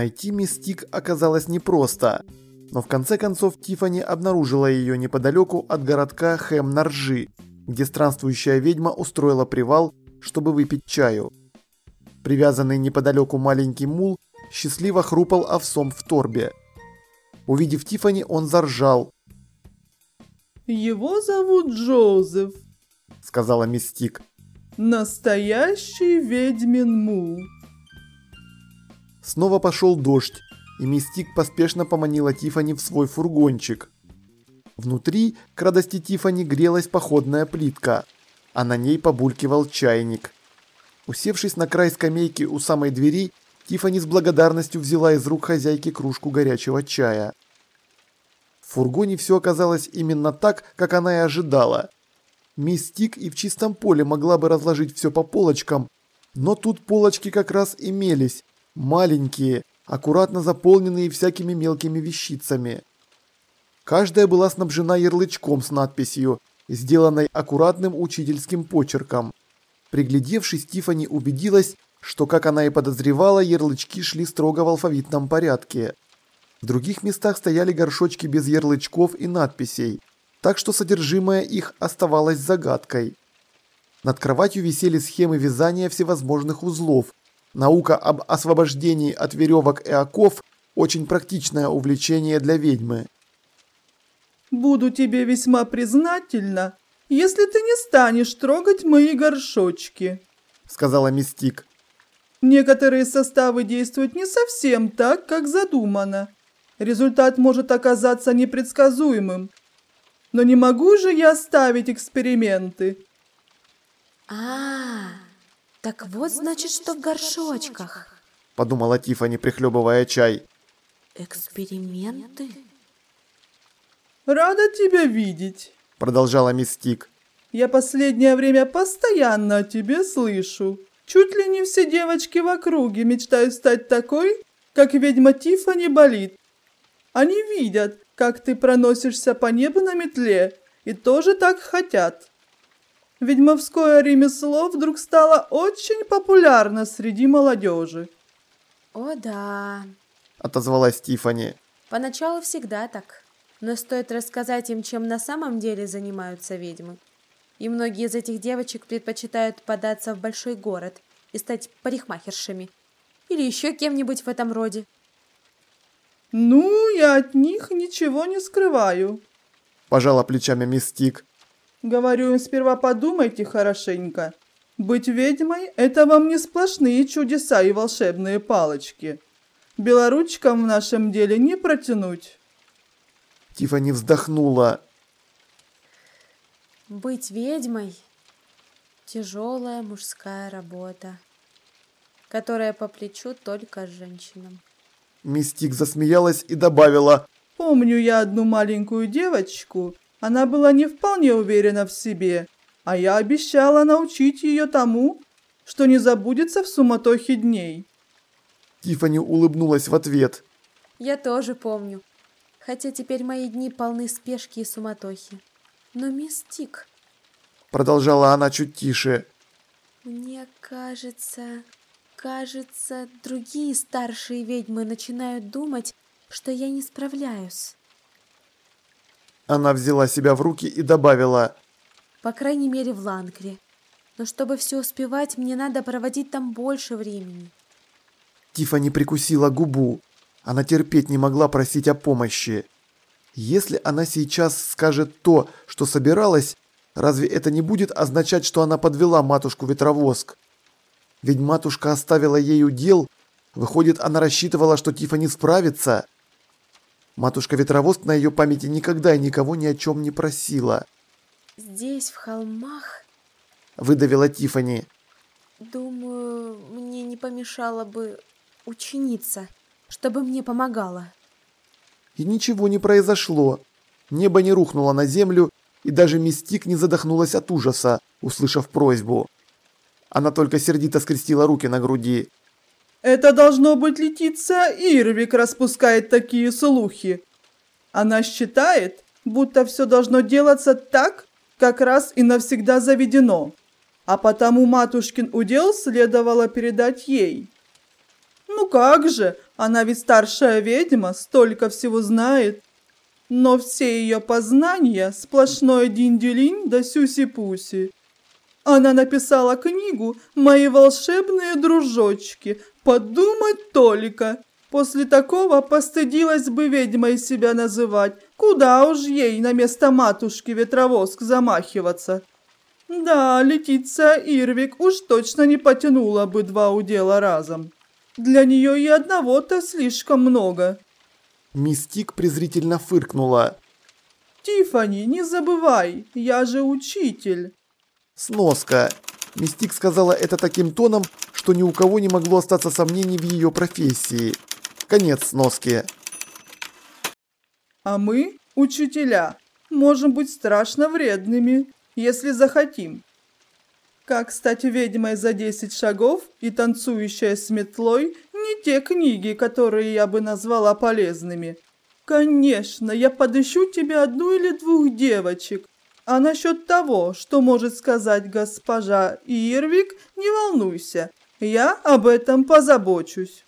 Найти Мистик оказалось непросто, но в конце концов Тифани обнаружила ее неподалеку от городка Хэм-Наржи, где странствующая ведьма устроила привал, чтобы выпить чаю. Привязанный неподалеку маленький мул счастливо хрупал овсом в торбе. Увидев Тифани, он заржал. «Его зовут Джозеф», — сказала Мистик. «Настоящий ведьмин мул». Снова пошел дождь, и Мистик поспешно поманила Тифани в свой фургончик. Внутри, к радости Тифани, грелась походная плитка, а на ней побулькивал чайник. Усевшись на край скамейки у самой двери, Тифани с благодарностью взяла из рук хозяйки кружку горячего чая. В фургоне все оказалось именно так, как она и ожидала. Мистик и в чистом поле могла бы разложить все по полочкам, но тут полочки как раз имелись, маленькие, аккуратно заполненные всякими мелкими вещицами. Каждая была снабжена ярлычком с надписью, сделанной аккуратным учительским почерком. Приглядевшись, Тифани убедилась, что, как она и подозревала, ярлычки шли строго в алфавитном порядке. В других местах стояли горшочки без ярлычков и надписей, так что содержимое их оставалось загадкой. Над кроватью висели схемы вязания всевозможных узлов. Наука об освобождении от веревок и оков – очень практичное увлечение для ведьмы. «Буду тебе весьма признательна, если ты не станешь трогать мои горшочки», – сказала Мистик. «Некоторые составы действуют не совсем так, как задумано. Результат может оказаться непредсказуемым. Но не могу же я ставить эксперименты». А, -а, а, так вот значит, что в горшочках. Подумала Тифани, прихлебывая чай. Эксперименты? Рада тебя видеть, продолжала Мистик. Я последнее время постоянно о тебе слышу. Чуть ли не все девочки в округе мечтают стать такой, как ведьма Тифани болит. Они видят, как ты проносишься по небу на метле, и тоже так хотят. Ведьмовское ремесло вдруг стало очень популярно среди молодежи. О да, отозвалась Тифани. Поначалу всегда так. Но стоит рассказать им, чем на самом деле занимаются ведьмы. И многие из этих девочек предпочитают податься в большой город и стать парикмахершами. Или еще кем-нибудь в этом роде. Ну, я от них ничего не скрываю. Пожала плечами Мистик. Говорю им сперва подумайте хорошенько. Быть ведьмой – это вам не сплошные чудеса и волшебные палочки. Белоручкам в нашем деле не протянуть. Тифани вздохнула. Быть ведьмой – тяжелая мужская работа, которая по плечу только женщинам. Мистик засмеялась и добавила. Помню я одну маленькую девочку, она была не вполне уверена в себе, а я обещала научить ее тому, что не забудется в суматохе дней. Тифани улыбнулась в ответ. Я тоже помню. Хотя теперь мои дни полны спешки и суматохи. Но мисс Тик... Продолжала она чуть тише. Мне кажется... Кажется, другие старшие ведьмы начинают думать, что я не справляюсь. Она взяла себя в руки и добавила. По крайней мере в Ланкре. Но чтобы все успевать, мне надо проводить там больше времени. Тифани прикусила губу. Она терпеть не могла просить о помощи. Если она сейчас скажет то, что собиралась, разве это не будет означать, что она подвела матушку Ветровоск? Ведь матушка оставила ей удел, выходит, она рассчитывала, что Тифани справится. Матушка Ветровоск на ее памяти никогда и никого ни о чем не просила. «Здесь, в холмах...» Выдавила Тифани. «Думаю, мне не помешало бы ученица, чтобы мне помогала». И ничего не произошло. Небо не рухнуло на землю, и даже Мистик не задохнулась от ужаса, услышав просьбу. Она только сердито скрестила руки на груди. Это должно быть Летиция Ирвик распускает такие слухи. Она считает, будто все должно делаться так, как раз и навсегда заведено. А потому матушкин удел следовало передать ей. Ну как же, Она ведь старшая ведьма, столько всего знает. Но все ее познания – сплошной динделин да сюси-пуси. Она написала книгу «Мои волшебные дружочки». Подумать только. После такого постыдилась бы ведьмой себя называть. Куда уж ей на место матушки ветровоск замахиваться. Да, Летиция Ирвик уж точно не потянула бы два удела разом. Для нее и одного-то слишком много. Мистик презрительно фыркнула. Тифани, не забывай, я же учитель. Сноска. Мистик сказала это таким тоном, что ни у кого не могло остаться сомнений в ее профессии. Конец сноски. А мы, учителя, можем быть страшно вредными, если захотим. Как стать ведьмой за 10 шагов и танцующая с метлой – не те книги, которые я бы назвала полезными. Конечно, я подыщу тебе одну или двух девочек. А насчет того, что может сказать госпожа Ирвик, не волнуйся. Я об этом позабочусь.